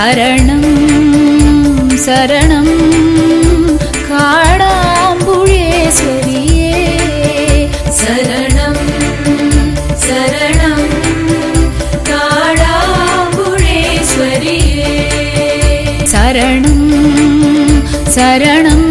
ശരണം ശരണം. കാടാമ്പുഴേശ്വരിയേ ശരണം ശരണം. കാടാമ്പുഴേശ്വരിയേ ശരണം ശരണം.